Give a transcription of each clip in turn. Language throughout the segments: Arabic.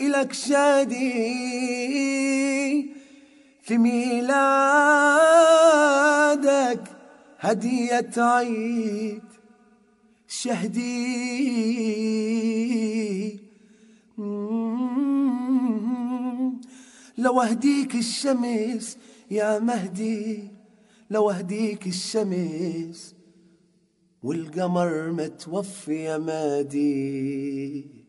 إلك شادي في ميلادك هدية عيد شهدي. لو أهديك الشمس يا مهدي لو أهديك الشمس والقمر متوفي يا مهدي.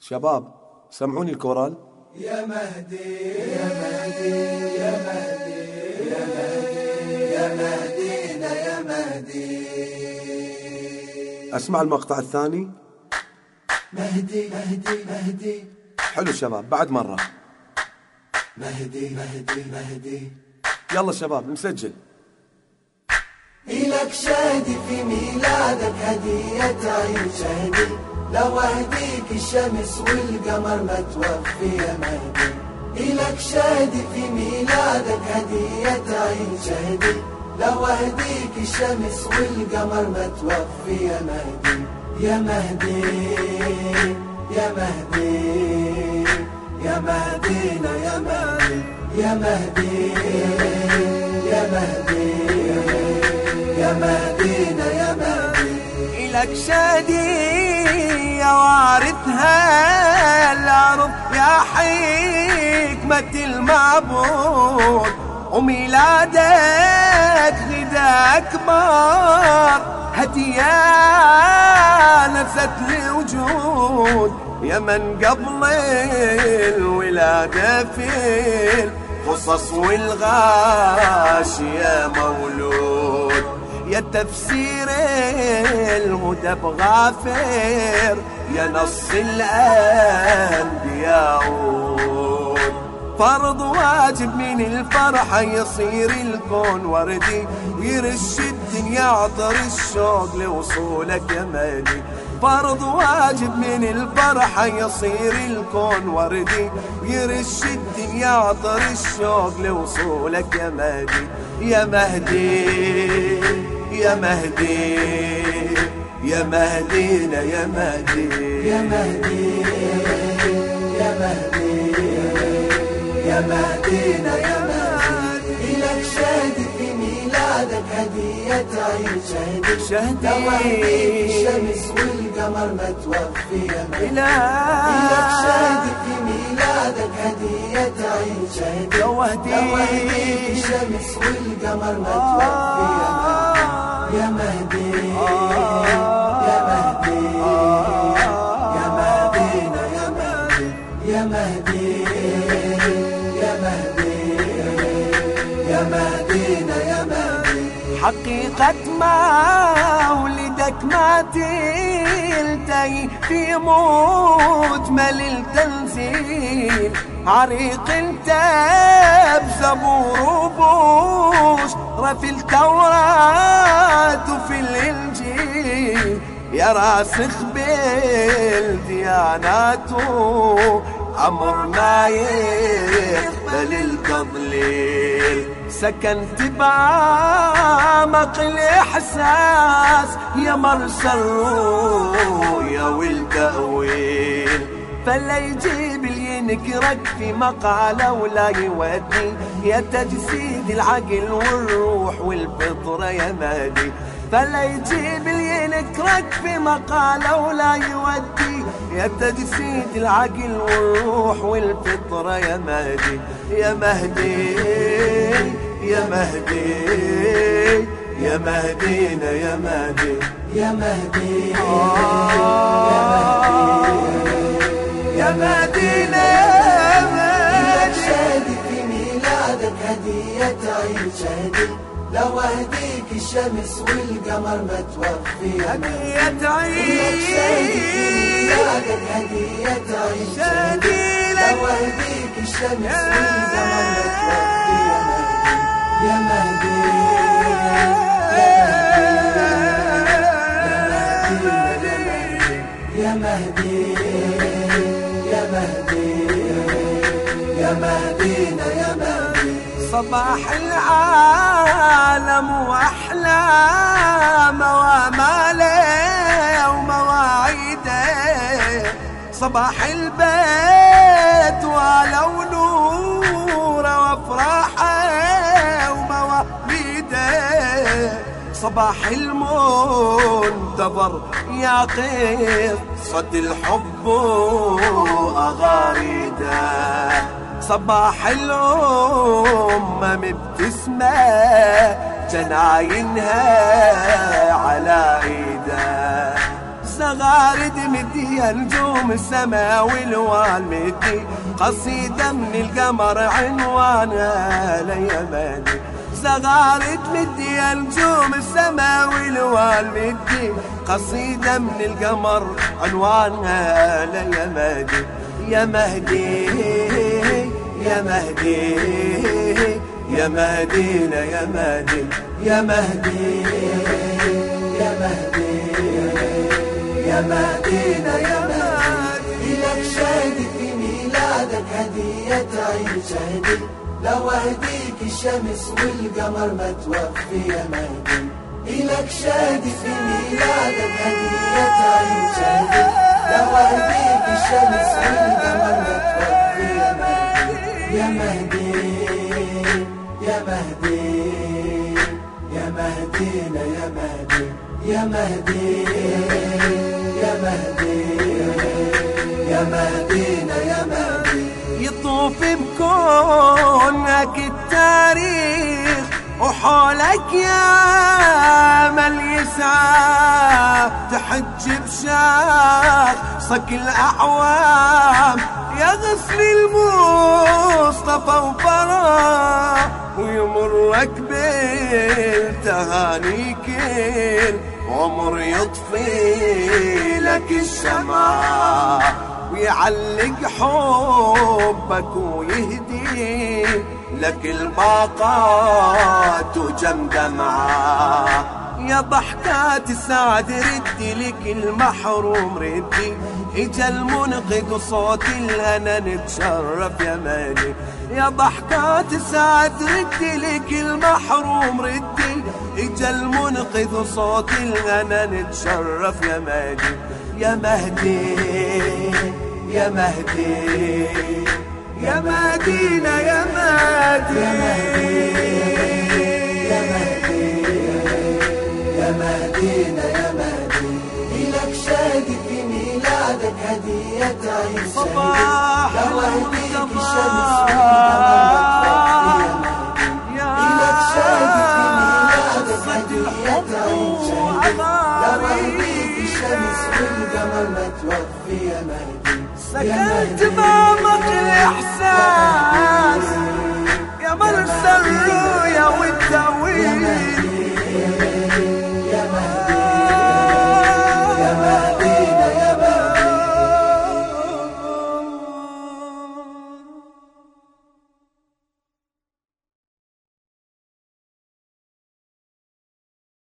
شباب سمعوني الكورال؟ يا مهدي يا مهدي يا مهدي يا مهدي يا مهدينا يا مهدي. أسمع المقطع الثاني. مهدي مهدي مهدي. حلو شباب بعد مرة. مهدي مهدي مهدي. يلا شباب نسجل إلك شادي في ميلادك هدية عيد شهدي لو أهديك الشمس والقمر ما توفي يا مهدي. إلك شادي في ميلادك هدية عيد شهدي لو أهديك الشمس والقمر ما توفي يا مهدي. يا مهدي يا مهدي يا مهدينا يا مهدي يا مهدي يا مهدي. يا مهدينا يا مهدي إلك شادي يا وارثها الأرض يا حكمة المعبود. وميلادك غدا أكبر هدية نفست الوجود يا من قبل الولادة في القصص والغاش يا مولود. يا تفسير الهدى بغافر يا نص الأنبياء. فرض واجب من الفرحة يصير الكون وردي ويرش الدنيا عطر الشوق لوصولك يا مهدي. فرض واجب من الفرحة يصير الكون وردي ويرش الدنيا عطر الشوق لوصولك يا مهدي. يا مهدي. يا مهدي يا مهدينا يا مهدي. يا مهدي يا مهدي يا مهدينا يا مهدي. إلك شهدي في ميلادك هدية عيد شهدي. شهدي. أهديك الشمس والقمر ما توفي يا مهدي. إلك شهدي في ميلادك هدية عيد أهديك لو أهديك الشمس والقمر ما توفي يا مهدي. يا مهدي يا مهدينا يا مهدي يا مهدي يا مهدي يا مهدينا يا مهدي حقيقة مولدك ما تلتقي في مجمل التنزيل عريق انت بزبور وبوش في التوراة وفي الإنجيل. يا راسخ بالديانات عمر ما يقبل التضليل سكنت بعمق الإحساس يا مرسى الرؤيا والتأويل. فلا يجيب ينكرك في مقالة ولا يودي. يا تجسيد العقل والروح والفطرة يا مهدي. فلا يجيب اللي ينكرك في مقالة ولا يودي. يا تجسيد العقل والروح والفطرة يا مهدي. يا مهدي يا مهدي يا مهدينا يا مهدي. يا مهدي يا مهدينا لو أهديك الشمس والقمر ما توفي يا مهدي هدية ميلادك هدية عيد لو لك أهديك الشمس والقمر ما توفي يا مهدي يا مهدي يا مهدي يا مهدينا يا مهدي. صباح العالم واحلام واماله صباح البيت ولو نوره وافراحه ومواعيده صباح المنتظر يا قصة الحب وأغاريده صباح الأمة مبتسمة جناينها على إيده. زغارد مدي نجوم السماء والوالمدي قصيدة من القمر عنوانها ليمني. زغارد مدي نجوم السماء والوالمدي قصيدة من القمر عنوانها ليمني. يا مهدي. يا مهدي يا مهدينا يا مهدي يا مهدي يا مهدي يا مهدينا يا مهدي. إلك شهدي في ميلادك هدية عيد شهدي. لو أهديك الشمس والقمر ما توفي يا مهدي. إلك شهدي في ميلادك هدية عيد شهدي. لو أهديك الشمس والقمر ما توفي يا مهدي يا مهدي يا مهدي يا مهدينا يا مهدي يا مهدي يا مهدي يا مهدينا يا مهدي. يطوف بكونك التاريخ وحولك يا من يسعى تحج بشاخصك الأعوام يغسل المصطفى وفرح ويمرك بالتهاني كل عمر يطفي لك الشمع ويعلق حبك ويهدي لك الباقات وجم دمعة يا ضحكات السعد ردي لك المحروم ردي. إجا المنقذ وصوت الهنا نتشرف يا مالي. يا ضحكات السعد ردي لك المحروم ردي. إجا المنقذ وصوت الهنا نتشرف يا مالي. يا مهدي يا مهدي. يا مهدينا يا مهدي. يا القمر يا مهدي سكنت بامك الاحساس يا مرسل يا والتاويل